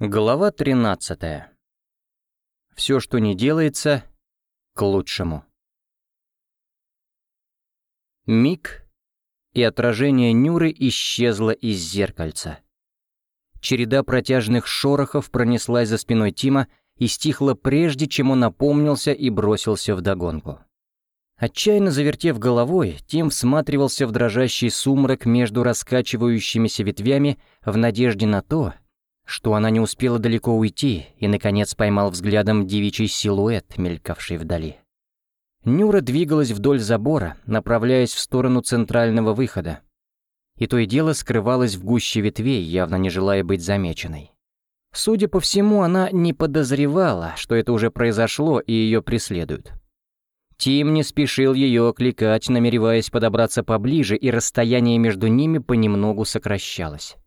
Глава 13. Все, что не делается, к лучшему. Миг, и отражение Нюры исчезло из зеркальца. Череда протяжных шорохов пронеслась за спиной Тима и стихла прежде, чем он напомнился и бросился в догонку. Отчаянно завертев головой, Тим всматривался в дрожащий сумрак между раскачивающимися ветвями в надежде на то, что она не успела далеко уйти и, наконец, поймал взглядом девичий силуэт, мелькавший вдали. Нюра двигалась вдоль забора, направляясь в сторону центрального выхода. И то и дело скрывалась в гуще ветвей, явно не желая быть замеченной. Судя по всему, она не подозревала, что это уже произошло и ее преследуют. Тим не спешил ее окликать, намереваясь подобраться поближе, и расстояние между ними понемногу сокращалось.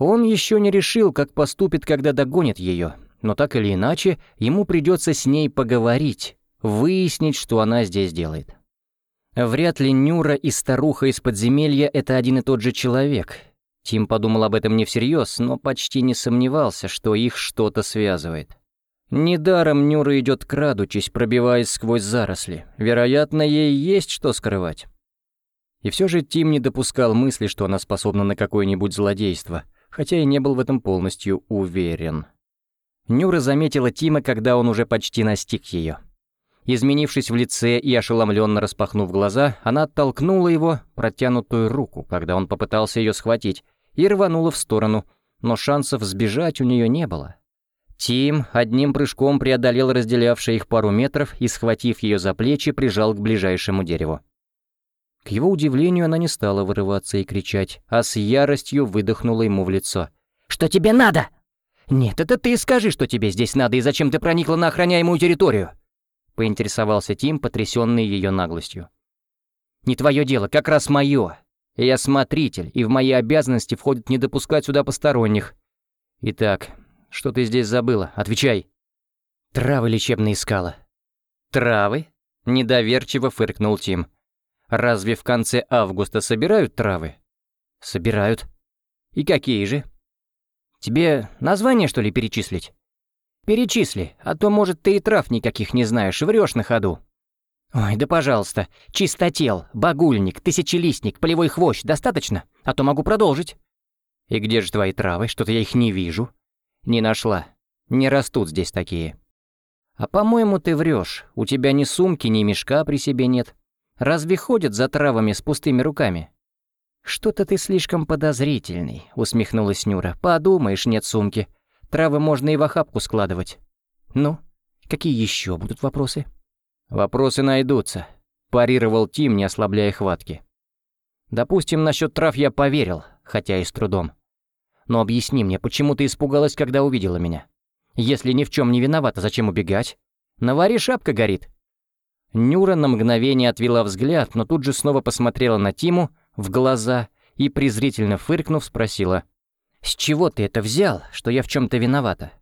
Он еще не решил, как поступит, когда догонит ее, но так или иначе, ему придется с ней поговорить, выяснить, что она здесь делает. Вряд ли Нюра и старуха из подземелья — это один и тот же человек. Тим подумал об этом не всерьез, но почти не сомневался, что их что-то связывает. Недаром Нюра идет крадучись, пробиваясь сквозь заросли. Вероятно, ей есть что скрывать. И все же Тим не допускал мысли, что она способна на какое-нибудь злодейство — хотя и не был в этом полностью уверен. Нюра заметила Тима, когда он уже почти настиг ее. Изменившись в лице и ошеломленно распахнув глаза, она оттолкнула его протянутую руку, когда он попытался ее схватить, и рванула в сторону, но шансов сбежать у нее не было. Тим одним прыжком преодолел разделявшие их пару метров и, схватив ее за плечи, прижал к ближайшему дереву. К его удивлению, она не стала вырываться и кричать, а с яростью выдохнула ему в лицо. «Что тебе надо?» «Нет, это ты скажи, что тебе здесь надо и зачем ты проникла на охраняемую территорию?» Поинтересовался Тим, потрясенный ее наглостью. «Не твое дело, как раз мое. Я смотритель, и в мои обязанности входит не допускать сюда посторонних. Итак, что ты здесь забыла? Отвечай!» «Травы лечебные искала». «Травы?» — недоверчиво фыркнул Тим. Разве в конце августа собирают травы? Собирают. И какие же? Тебе название, что ли, перечислить? Перечисли, а то, может, ты и трав никаких не знаешь, врешь на ходу. Ой, да пожалуйста, чистотел, багульник, тысячелистник, полевой хвощ, достаточно? А то могу продолжить. И где же твои травы? Что-то я их не вижу. Не нашла. Не растут здесь такие. А по-моему, ты врешь. У тебя ни сумки, ни мешка при себе нет. Разве ходят за травами с пустыми руками?» «Что-то ты слишком подозрительный», — усмехнулась Нюра. «Подумаешь, нет сумки. Травы можно и в охапку складывать». «Ну, какие еще будут вопросы?» «Вопросы найдутся», — парировал Тим, не ослабляя хватки. «Допустим, насчет трав я поверил, хотя и с трудом. Но объясни мне, почему ты испугалась, когда увидела меня? Если ни в чем не виновата, зачем убегать? На варе шапка горит. Нюра на мгновение отвела взгляд, но тут же снова посмотрела на Тиму в глаза и, презрительно фыркнув, спросила. «С чего ты это взял, что я в чем то виновата?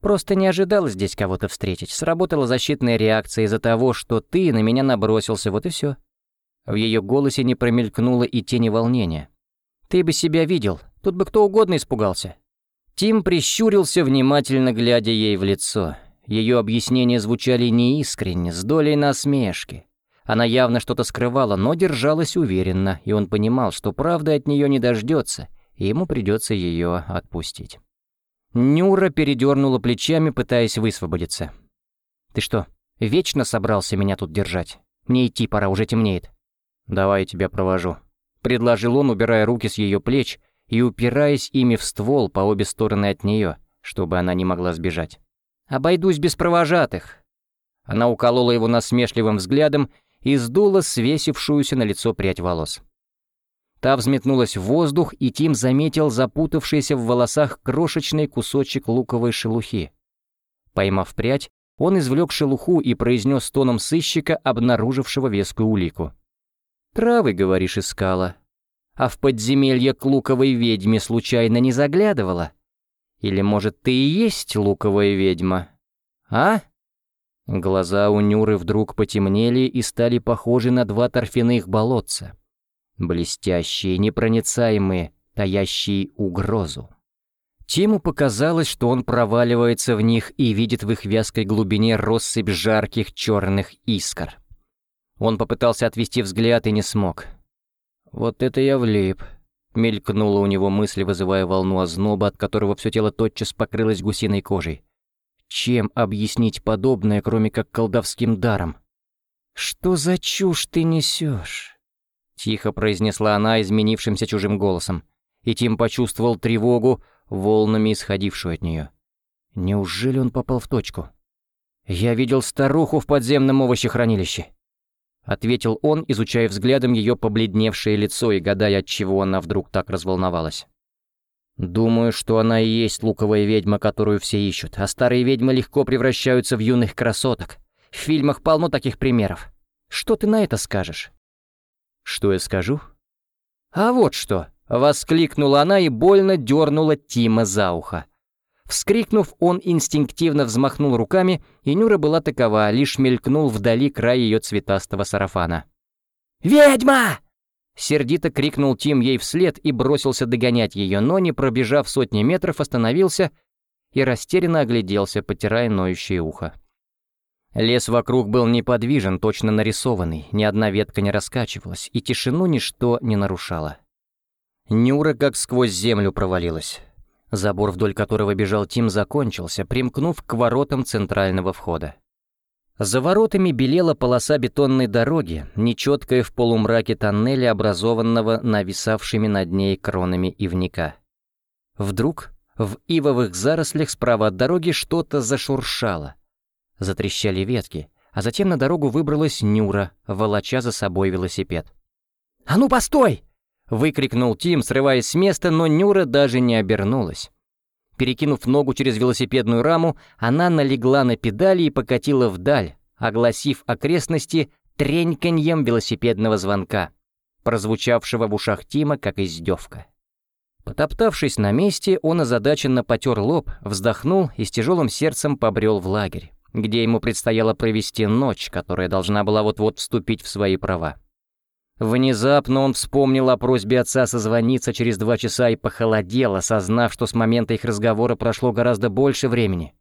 Просто не ожидала здесь кого-то встретить. Сработала защитная реакция из-за того, что ты на меня набросился, вот и все. В ее голосе не промелькнуло и тени волнения. «Ты бы себя видел, тут бы кто угодно испугался». Тим прищурился, внимательно глядя ей в лицо. Ее объяснения звучали неискренне, с долей насмешки. Она явно что-то скрывала, но держалась уверенно, и он понимал, что правда от нее не дождется, и ему придется ее отпустить. Нюра передернула плечами, пытаясь высвободиться. «Ты что, вечно собрался меня тут держать? Мне идти пора, уже темнеет». «Давай я тебя провожу», — предложил он, убирая руки с ее плеч и упираясь ими в ствол по обе стороны от нее, чтобы она не могла сбежать. Обойдусь без провожатых». Она уколола его насмешливым взглядом и сдула свесившуюся на лицо прядь волос. Та взметнулась в воздух, и Тим заметил запутавшийся в волосах крошечный кусочек луковой шелухи. Поймав прядь, он извлек шелуху и произнес тоном сыщика, обнаружившего вескую улику. «Травы, говоришь, искала. А в подземелье к луковой ведьме случайно не заглядывала?» Или, может, ты и есть луковая ведьма? А?» Глаза у Нюры вдруг потемнели и стали похожи на два торфяных болотца. Блестящие, непроницаемые, таящие угрозу. Тиму показалось, что он проваливается в них и видит в их вязкой глубине россыпь жарких черных искр. Он попытался отвести взгляд и не смог. «Вот это я влип», — мелькнула у него мысль, вызывая волну озноба, от которого все тело тотчас покрылось гусиной кожей. Чем объяснить подобное, кроме как колдовским даром? «Что за чушь ты несешь?» Тихо произнесла она изменившимся чужим голосом, и Тим почувствовал тревогу, волнами исходившую от нее. Неужели он попал в точку? «Я видел старуху в подземном овощехранилище», — ответил он, изучая взглядом ее побледневшее лицо и гадая, от чего она вдруг так разволновалась. «Думаю, что она и есть луковая ведьма, которую все ищут, а старые ведьмы легко превращаются в юных красоток. В фильмах полно таких примеров. Что ты на это скажешь?» «Что я скажу?» «А вот что!» Воскликнула она и больно дернула Тима за ухо. Вскрикнув, он инстинктивно взмахнул руками, и Нюра была такова, лишь мелькнул вдали край ее цветастого сарафана. «Ведьма!» Сердито крикнул Тим ей вслед и бросился догонять ее, но, не пробежав сотни метров, остановился и растерянно огляделся, потирая ноющее ухо. Лес вокруг был неподвижен, точно нарисованный, ни одна ветка не раскачивалась, и тишину ничто не нарушало. Нюра как сквозь землю провалилась. Забор, вдоль которого бежал Тим, закончился, примкнув к воротам центрального входа. За воротами белела полоса бетонной дороги, нечеткая в полумраке тоннеля, образованного нависавшими над ней кронами ивника. Вдруг в ивовых зарослях справа от дороги что-то зашуршало. Затрещали ветки, а затем на дорогу выбралась Нюра, волоча за собой велосипед. «А ну, постой!» Выкрикнул Тим, срываясь с места, но Нюра даже не обернулась. Перекинув ногу через велосипедную раму, она налегла на педали и покатила вдаль, огласив окрестности треньканьем велосипедного звонка, прозвучавшего в ушах Тима как издевка. Потоптавшись на месте, он озадаченно потер лоб, вздохнул и с тяжелым сердцем побрел в лагерь, где ему предстояло провести ночь, которая должна была вот-вот вступить в свои права. Внезапно он вспомнил о просьбе отца созвониться через два часа и похолодел, осознав, что с момента их разговора прошло гораздо больше времени.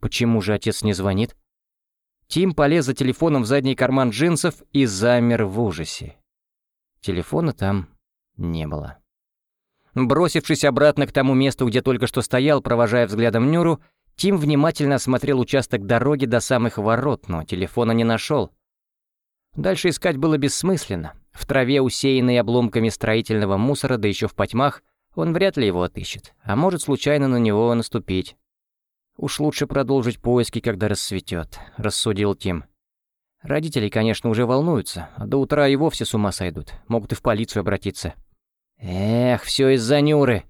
Почему же отец не звонит? Тим полез за телефоном в задний карман джинсов и замер в ужасе. Телефона там не было. Бросившись обратно к тому месту, где только что стоял, провожая взглядом Нюру, Тим внимательно осмотрел участок дороги до самых ворот, но телефона не нашел. Дальше искать было бессмысленно. В траве, усеянной обломками строительного мусора, да еще в потьмах, он вряд ли его отыщет, а может случайно на него наступить. «Уж лучше продолжить поиски, когда рассветет», — рассудил Тим. Родители, конечно, уже волнуются, а до утра и вовсе с ума сойдут, могут и в полицию обратиться. Эх, все из-за Нюры.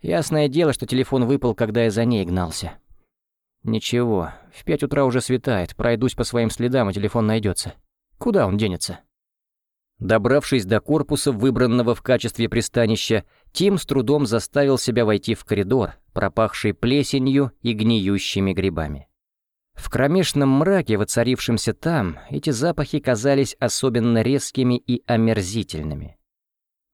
Ясное дело, что телефон выпал, когда я за ней гнался. Ничего, в пять утра уже светает, пройдусь по своим следам, и телефон найдется. Куда он денется? Добравшись до корпуса, выбранного в качестве пристанища, Тим с трудом заставил себя войти в коридор, пропахший плесенью и гниющими грибами. В кромешном мраке, воцарившемся там, эти запахи казались особенно резкими и омерзительными.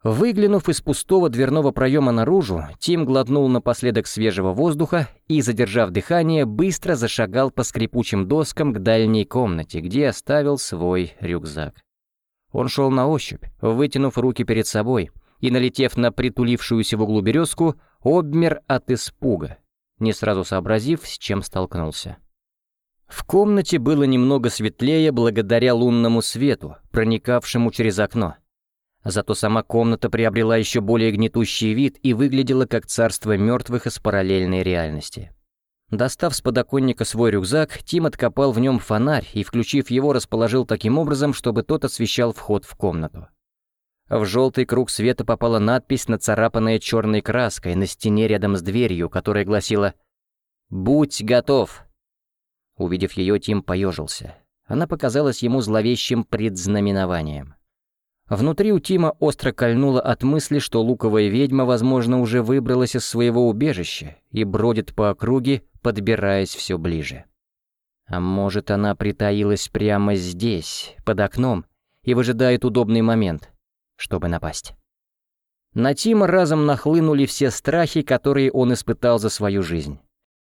Выглянув из пустого дверного проема наружу, Тим глотнул напоследок свежего воздуха и, задержав дыхание, быстро зашагал по скрипучим доскам к дальней комнате, где оставил свой рюкзак. Он шел на ощупь, вытянув руки перед собой, и, налетев на притулившуюся в углу березку, обмер от испуга, не сразу сообразив, с чем столкнулся. В комнате было немного светлее благодаря лунному свету, проникавшему через окно. Зато сама комната приобрела еще более гнетущий вид и выглядела как царство мертвых из параллельной реальности. Достав с подоконника свой рюкзак, Тим откопал в нем фонарь и, включив его, расположил таким образом, чтобы тот освещал вход в комнату. В желтый круг света попала надпись, нацарапанная черной краской на стене рядом с дверью, которая гласила «Будь готов». Увидев ее, Тим поежился. Она показалась ему зловещим предзнаменованием. Внутри у Тима остро кольнуло от мысли, что луковая ведьма, возможно, уже выбралась из своего убежища и бродит по округе, подбираясь все ближе. А может, она притаилась прямо здесь, под окном, и выжидает удобный момент, чтобы напасть. На Тима разом нахлынули все страхи, которые он испытал за свою жизнь.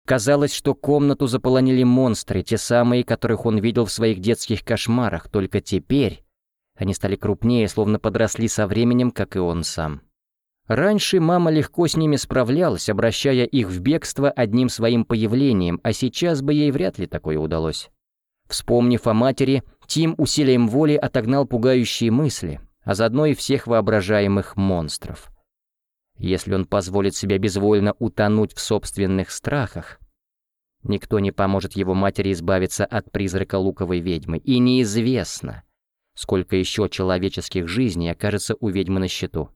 Казалось, что комнату заполонили монстры, те самые, которых он видел в своих детских кошмарах, только теперь они стали крупнее, словно подросли со временем, как и он сам. Раньше мама легко с ними справлялась, обращая их в бегство одним своим появлением, а сейчас бы ей вряд ли такое удалось. Вспомнив о матери, Тим усилием воли отогнал пугающие мысли, а заодно и всех воображаемых монстров. Если он позволит себе безвольно утонуть в собственных страхах, никто не поможет его матери избавиться от призрака луковой ведьмы, и неизвестно, сколько еще человеческих жизней окажется у ведьмы на счету.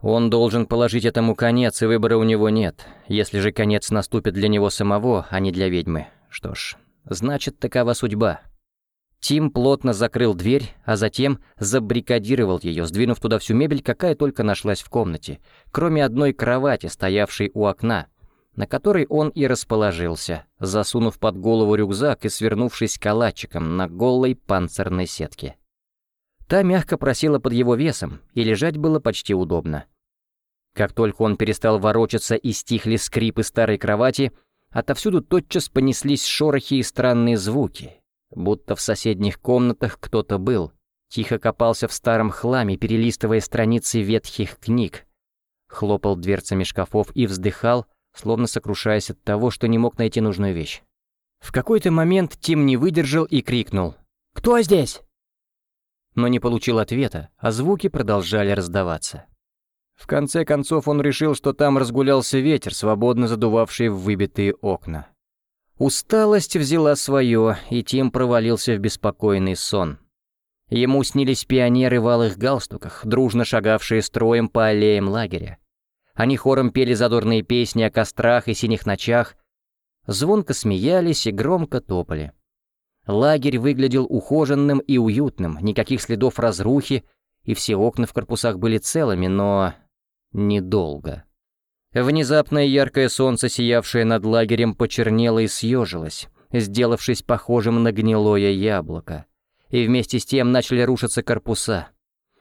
Он должен положить этому конец, и выбора у него нет. Если же конец наступит для него самого, а не для ведьмы, что ж, значит, такова судьба. Тим плотно закрыл дверь, а затем забрикадировал ее, сдвинув туда всю мебель, какая только нашлась в комнате, кроме одной кровати, стоявшей у окна, на которой он и расположился, засунув под голову рюкзак и свернувшись калачиком на голой панцирной сетке. Та мягко просела под его весом, и лежать было почти удобно. Как только он перестал ворочаться и стихли скрипы старой кровати, отовсюду тотчас понеслись шорохи и странные звуки, будто в соседних комнатах кто-то был, тихо копался в старом хламе, перелистывая страницы ветхих книг, хлопал дверцами шкафов и вздыхал, словно сокрушаясь от того, что не мог найти нужную вещь. В какой-то момент Тим не выдержал и крикнул «Кто здесь?», но не получил ответа, а звуки продолжали раздаваться. В конце концов он решил, что там разгулялся ветер, свободно задувавший в выбитые окна. Усталость взяла свое, и Тим провалился в беспокойный сон. Ему снились пионеры в алых галстуках, дружно шагавшие строем по аллеям лагеря. Они хором пели задорные песни о кострах и синих ночах, звонко смеялись и громко топали. Лагерь выглядел ухоженным и уютным, никаких следов разрухи, и все окна в корпусах были целыми, но недолго. Внезапное яркое солнце, сиявшее над лагерем, почернело и съежилось, сделавшись похожим на гнилое яблоко. И вместе с тем начали рушиться корпуса.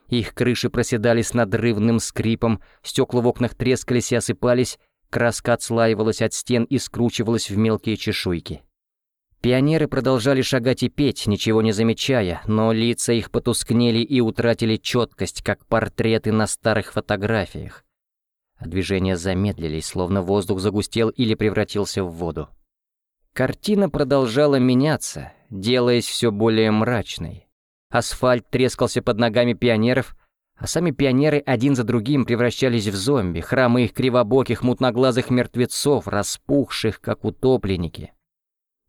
Их крыши проседали с надрывным скрипом, стекла в окнах трескались и осыпались, краска отслаивалась от стен и скручивалась в мелкие чешуйки. Пионеры продолжали шагать и петь, ничего не замечая, но лица их потускнели и утратили четкость, как портреты на старых фотографиях а движения замедлились, словно воздух загустел или превратился в воду. Картина продолжала меняться, делаясь все более мрачной. Асфальт трескался под ногами пионеров, а сами пионеры один за другим превращались в зомби, храмы их кривобоких мутноглазых мертвецов, распухших, как утопленники.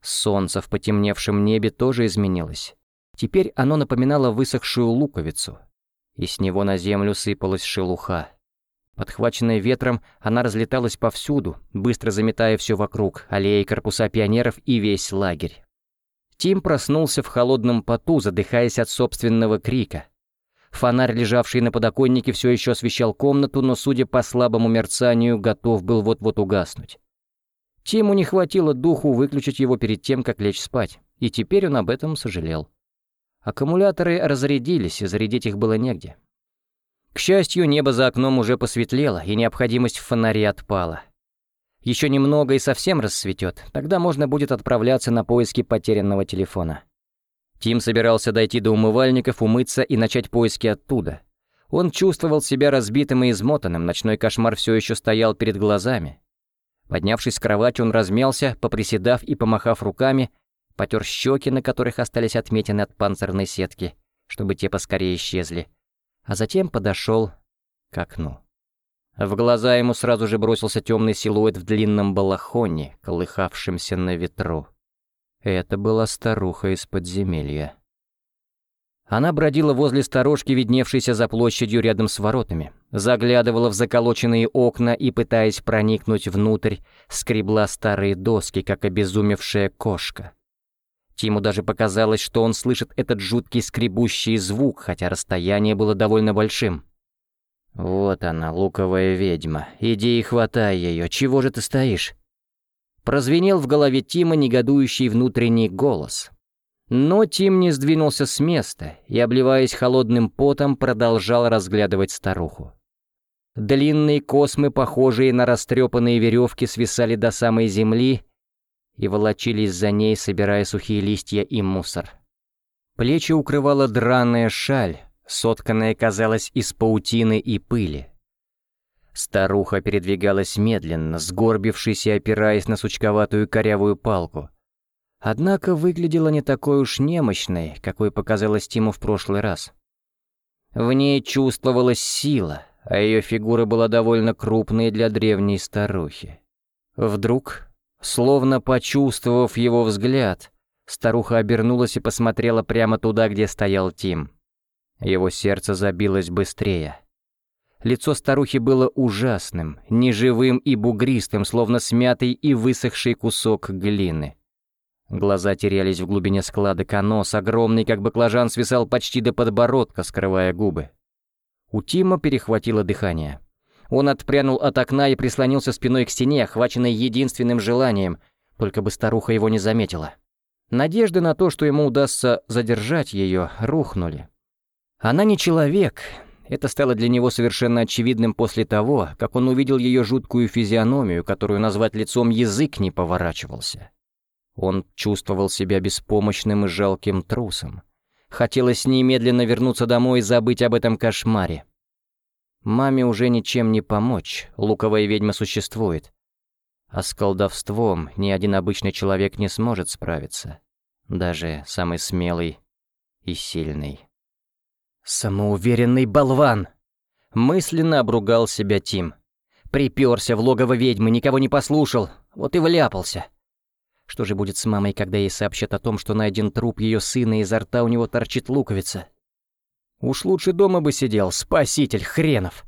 Солнце в потемневшем небе тоже изменилось. Теперь оно напоминало высохшую луковицу, и с него на землю сыпалась шелуха. Подхваченная ветром, она разлеталась повсюду, быстро заметая все вокруг, аллеи корпуса пионеров и весь лагерь. Тим проснулся в холодном поту, задыхаясь от собственного крика. Фонарь, лежавший на подоконнике, все еще освещал комнату, но, судя по слабому мерцанию, готов был вот-вот угаснуть. Тиму не хватило духу выключить его перед тем, как лечь спать, и теперь он об этом сожалел. Аккумуляторы разрядились, и зарядить их было негде. К счастью, небо за окном уже посветлело, и необходимость в фонаре отпала. Еще немного и совсем рассветет, тогда можно будет отправляться на поиски потерянного телефона. Тим собирался дойти до умывальников, умыться и начать поиски оттуда. Он чувствовал себя разбитым и измотанным, ночной кошмар все еще стоял перед глазами. Поднявшись с кровати, он размялся, поприседав и помахав руками, потер щеки, на которых остались отметины от панцирной сетки, чтобы те поскорее исчезли, а затем подошел к окну. В глаза ему сразу же бросился темный силуэт в длинном балахоне, колыхавшемся на ветру. Это была старуха из подземелья. Она бродила возле сторожки, видневшейся за площадью рядом с воротами, заглядывала в заколоченные окна и, пытаясь проникнуть внутрь, скребла старые доски, как обезумевшая кошка. Тиму даже показалось, что он слышит этот жуткий скребущий звук, хотя расстояние было довольно большим. «Вот она, луковая ведьма. Иди и хватай ее. Чего же ты стоишь?» Прозвенел в голове Тима негодующий внутренний голос. Но Тим не сдвинулся с места и, обливаясь холодным потом, продолжал разглядывать старуху. Длинные космы, похожие на растрепанные веревки, свисали до самой земли и волочились за ней, собирая сухие листья и мусор. Плечи укрывала драная шаль, сотканная, казалось, из паутины и пыли. Старуха передвигалась медленно, сгорбившись и опираясь на сучковатую корявую палку. Однако выглядела не такой уж немощной, какой показалась Тиму в прошлый раз. В ней чувствовалась сила, а ее фигура была довольно крупной для древней старухи. Вдруг, словно почувствовав его взгляд, старуха обернулась и посмотрела прямо туда, где стоял Тим. Его сердце забилось быстрее. Лицо старухи было ужасным, неживым и бугристым, словно смятый и высохший кусок глины. Глаза терялись в глубине складок, а нос, огромный как баклажан, свисал почти до подбородка, скрывая губы. У Тима перехватило дыхание. Он отпрянул от окна и прислонился спиной к стене, охваченной единственным желанием, только бы старуха его не заметила. Надежды на то, что ему удастся задержать ее, рухнули. Она не человек. Это стало для него совершенно очевидным после того, как он увидел ее жуткую физиономию, которую назвать лицом язык не поворачивался. Он чувствовал себя беспомощным и жалким трусом. Хотелось немедленно вернуться домой и забыть об этом кошмаре. Маме уже ничем не помочь, луковая ведьма существует. А с колдовством ни один обычный человек не сможет справиться. Даже самый смелый и сильный. «Самоуверенный болван!» Мысленно обругал себя Тим. Приперся в логово ведьмы, никого не послушал, вот и вляпался. Что же будет с мамой, когда ей сообщат о том, что найден труп ее сына и изо рта у него торчит луковица? Уж лучше дома бы сидел, спаситель хренов.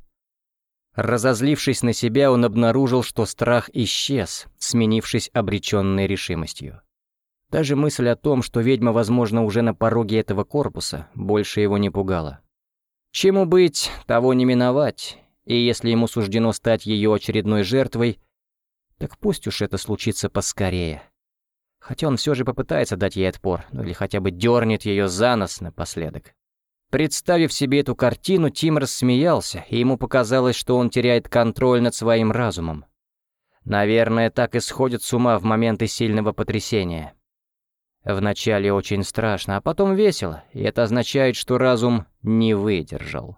Разозлившись на себя, он обнаружил, что страх исчез, сменившись обреченной решимостью. Даже мысль о том, что ведьма, возможно, уже на пороге этого корпуса, больше его не пугала. Чему быть, того не миновать, и если ему суждено стать ее очередной жертвой, так пусть уж это случится поскорее. Хотя он все же попытается дать ей отпор, ну или хотя бы дернет ее за нос напоследок. Представив себе эту картину, Тим рассмеялся, и ему показалось, что он теряет контроль над своим разумом. Наверное, так и сходит с ума в моменты сильного потрясения. Вначале очень страшно, а потом весело, и это означает, что разум не выдержал.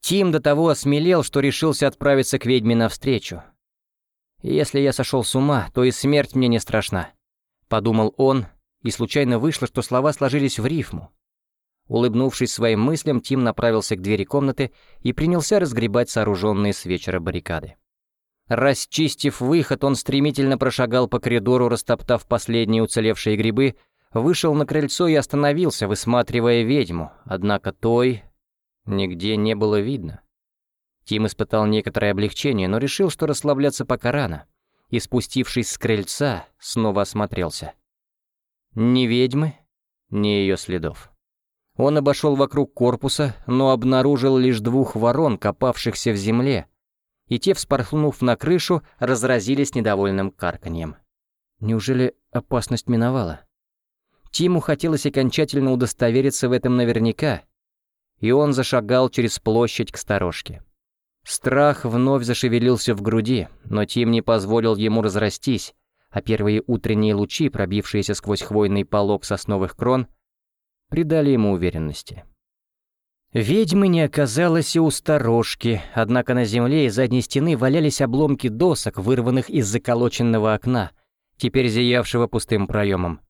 Тим до того осмелел, что решился отправиться к ведьме навстречу. Если я сошел с ума, то и смерть мне не страшна. Подумал он, и случайно вышло, что слова сложились в рифму. Улыбнувшись своим мыслям, Тим направился к двери комнаты и принялся разгребать сооруженные с вечера баррикады. Расчистив выход, он стремительно прошагал по коридору, растоптав последние уцелевшие грибы, вышел на крыльцо и остановился, высматривая ведьму, однако той нигде не было видно. Тим испытал некоторое облегчение, но решил, что расслабляться пока рано, и, спустившись с крыльца, снова осмотрелся. Ни ведьмы, ни ее следов. Он обошел вокруг корпуса, но обнаружил лишь двух ворон, копавшихся в земле, и те, вспорхнув на крышу, разразились недовольным карканьем. Неужели опасность миновала? Тиму хотелось окончательно удостовериться в этом наверняка, и он зашагал через площадь к сторожке. Страх вновь зашевелился в груди, но Тим не позволил ему разрастись, а первые утренние лучи, пробившиеся сквозь хвойный полог сосновых крон, придали ему уверенности. Ведьмы не оказалось и у сторожки, однако на земле из задней стены валялись обломки досок, вырванных из заколоченного окна, теперь зиявшего пустым проемом.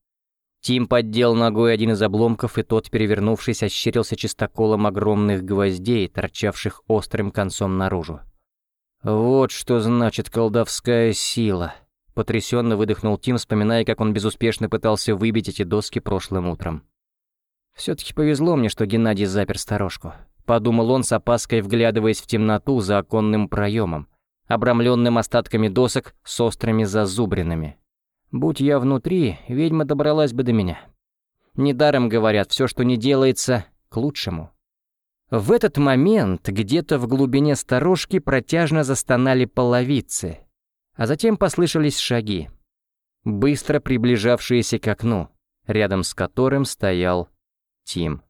Тим поддел ногой один из обломков, и тот, перевернувшись, ощерился чистоколом огромных гвоздей, торчавших острым концом наружу. «Вот что значит колдовская сила», — потрясенно выдохнул Тим, вспоминая, как он безуспешно пытался выбить эти доски прошлым утром. «Все-таки повезло мне, что Геннадий запер сторожку», — подумал он с опаской, вглядываясь в темноту за оконным проемом, обрамленным остатками досок с острыми зазубринами. «Будь я внутри, ведьма добралась бы до меня. Недаром говорят, все, что не делается, к лучшему». В этот момент где-то в глубине сторожки протяжно застонали половицы, а затем послышались шаги, быстро приближавшиеся к окну, рядом с которым стоял Тим.